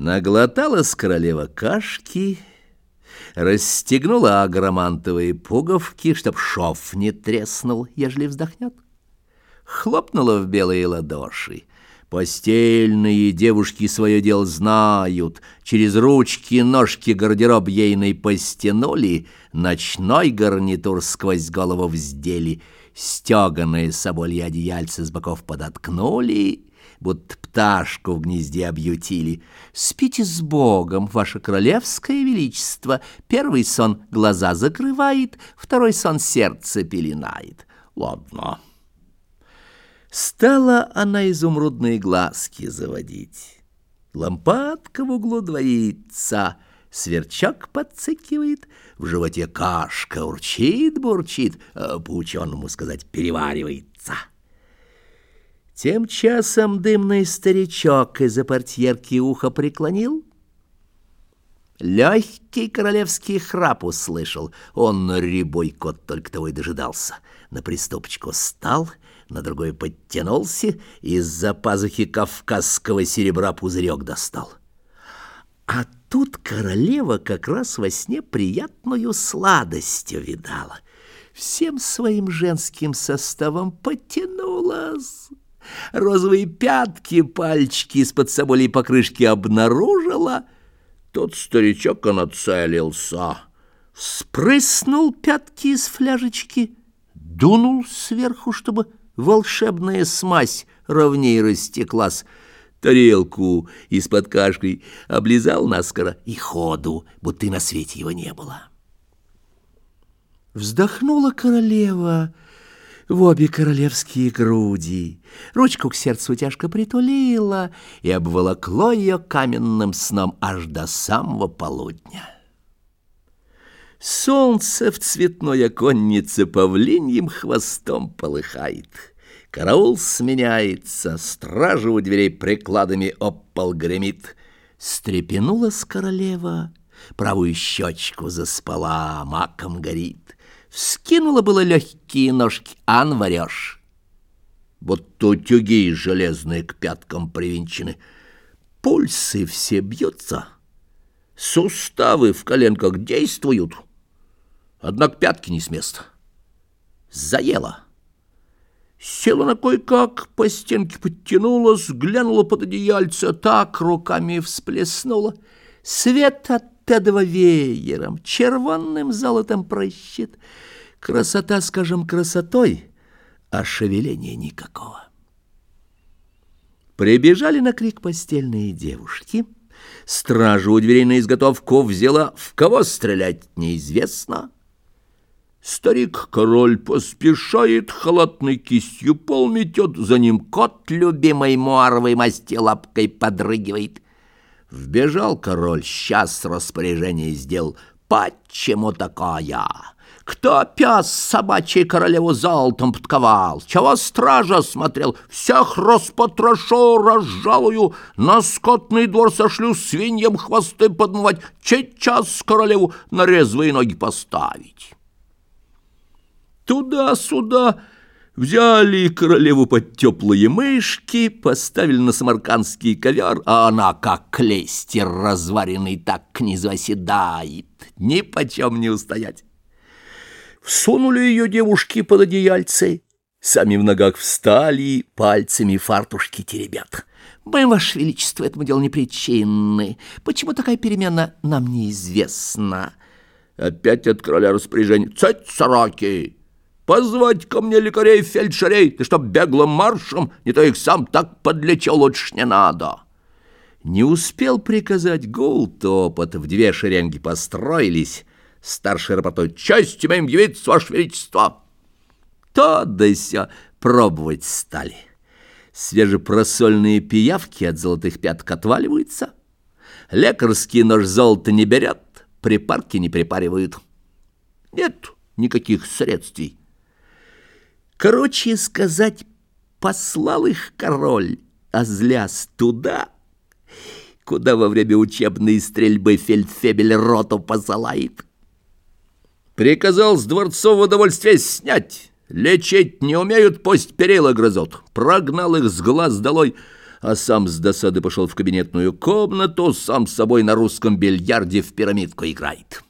Наглоталась королева кашки, расстегнула агромантовые пуговки, чтоб шов не треснул, ежели вздохнет. Хлопнула в белые ладоши. Постельные девушки свое дело знают. Через ручки-ножки гардероб ейный постянули, ночной гарнитур сквозь голову вздели, стеганые соболье одеяльце с боков подоткнули — будто пташку в гнезде объютили. Спите с Богом, ваше королевское величество. Первый сон глаза закрывает, второй сон сердце пеленает. Ладно. Стала она изумрудные глазки заводить. Лампадка в углу двоится, сверчок подцикивает, в животе кашка урчит-бурчит, а по-ученому сказать переваривается. Тем часом дымный старичок из-за портьерки ухо преклонил. Легкий королевский храп услышал. Он рябой кот только того и дожидался. На приступочку стал, на другой подтянулся, из-за пазухи кавказского серебра пузырек достал. А тут королева как раз во сне приятную сладостью видала. Всем своим женским составом потянулась розовые пятки, пальчики из-под соболей покрышки обнаружила. Тот старичок нацелился, спрыснул пятки из фляжечки, дунул сверху, чтобы волшебная смазь ровнее растеклась, тарелку из-под кашки облизал наскоро и ходу, будто и на свете его не было. Вздохнула королева — в обе королевские груди, ручку к сердцу тяжко притулила и обволокло ее каменным сном аж до самого полудня. Солнце в цветной оконнице павлиньим хвостом полыхает. Караул сменяется, стража у дверей прикладами об пол гремит. Стрепенулась королева, правую щечку заспала, маком горит. Вскинула было легкие ножки, а варешь. Будто утюги железные к пяткам привинчены. Пульсы все бьются, суставы в коленках действуют. Однако пятки не с места. Заела. Села на кое-как, по стенке подтянулась, глянула под одеяльце, так руками всплеснула. Свет от педово веером, червонным золотом прощит. Красота, скажем, красотой, а шевеления никакого. Прибежали на крик постельные девушки. Стража у дверей на изготовку взяла. В кого стрелять неизвестно. Старик-король поспешает, халатной кистью пол метет, за ним кот любимой муаровой масти лапкой подрыгивает — Вбежал король, сейчас распоряжение сделал. Почему такая? Кто пес собачий королеву золотом подковал? Чего стража смотрел? Всех распотрошу, разжалую, на скотный двор сошлю свиньям хвосты подмывать, сейчас королеву на резвые ноги поставить. Туда-сюда Взяли королеву под теплые мышки, поставили на самаркандский ковер, а она, как клейстер разваренный, так к низу оседает, ни почем не устоять. Всунули ее девушки под одеяльце, сами в ногах встали, пальцами фартушки теребят. Мы, Ваше Величество, этому делу не причинны. Почему такая перемена, нам неизвестна. Опять от короля распоряжение. Цать сороки! Позвать ко мне лекарей фельдшерей, ты чтоб беглым маршем, не то их сам так подлечил, лучше не надо. Не успел приказать гул, топот, в две шеренги построились. Старший рапортой, честь имеем явиться, ваше величество. То да сё пробовать стали. Свежепросольные пиявки от золотых пяток отваливаются. Лекарский нож золото не берет, припарки не припаривают. Нет никаких средств. Короче сказать, послал их король, а зляс туда, куда во время учебной стрельбы фельдфебель роту посылает. Приказал с дворцового удовольствия снять. Лечить не умеют, пусть перила грызут. Прогнал их с глаз долой, а сам с досады пошел в кабинетную комнату, сам с собой на русском бильярде в пирамидку играет.